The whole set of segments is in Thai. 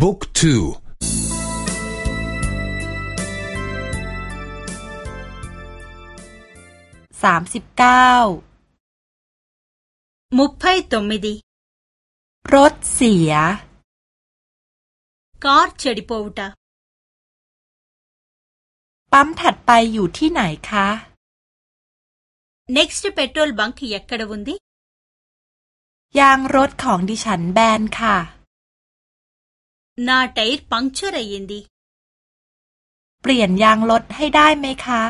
บุ๊กทูสามสิบเก้ามุพไพตมิดีรถเสียคาร์เฉดิโปวตาปั๊มถัดไปอยู่ที่ไหนคะ next petrol bunk แยกกระวุนดียางรถของดิฉันแบนค่ะ నా tyre puncture అయింది เปลี่ยนยางรถให้ได้ไหมคะ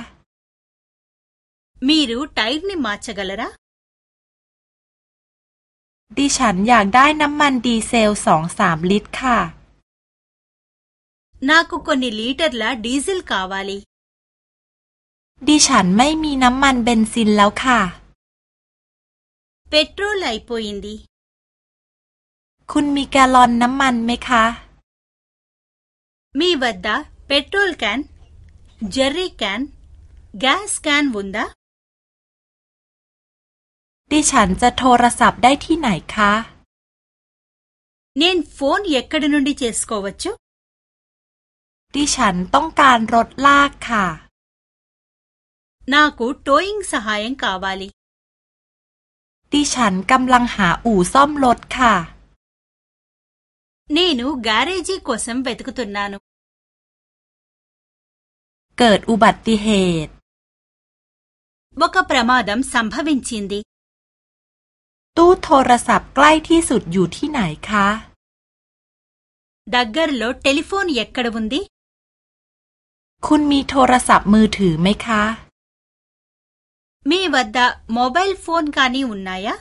మీరు టైర్ ని మార్చగలరా ดิฉันอยากได้น้ำมันดีเซลสองสามลิตรค่ะనాకు కొన్ని లీటర్ల డీజిల్ కావాలి ดิฉันไม่มีน้ำมันเบนซินแล้วค่ะเปโตรไลโปอินดีคุณมีแกลลอนน้ำมันไหมคะ มีวัดดาเปโตรลแคนเจอรี่แคนแก๊สแคนวุนดาดิฉันจะโทรศัพท์ได้ที่ไหนคะ เนนโฟนเยกกระนุนดีเจสโกวัชดิฉันต้องการรถลากค่ะ నాకు టోయింగ్ సహాయం కావాలి ดิฉันกำลังหาอู่ซ่อมรถค่ะ నేను గ్యారేజీ కోసం వెతుకుతున్నాను เกิดอุบัติเหตุ ఒక ప్రమాదం సంభవించింది ตู้โทรศัพท์ใกล้ที่สุดอยู่ที่ไหนคะ దగ్గరలో టెలిఫోన్ ఎక్కడ ఉంది คุณมีโทรศัพท์มือถือไหมคะ మీ వద్ద మొబైల్ ఫోన్ కానీ ఉన్నాయా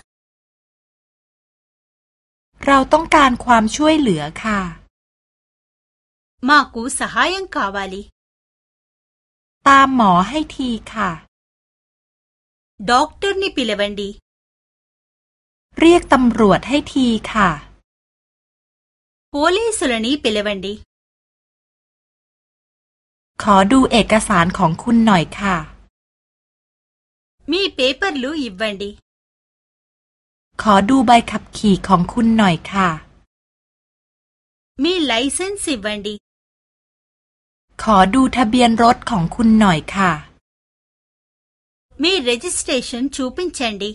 เราต้องการความช่วยเหลือค่ะ మాకు సహాయం కావాలి ตามหมอให้ทีค่ะ డాక్టర్ని పిలవండి เรียกตำรวจให้ทีค่ะ పోలీసులని పిలవండి ขอดูเอกสารของคุณหน่อยค่ะ మీ పేపర్లు ఇవ్వండి ขอดูใบขับขี่ของคุณหน่อยค่ะ మీ లైసెన్స్ ఇవ్వండి ขอดูทะเบียนรถของคุณหน่อยค่ะ మీ రిజిస్ట్రేషన్ చూపించండి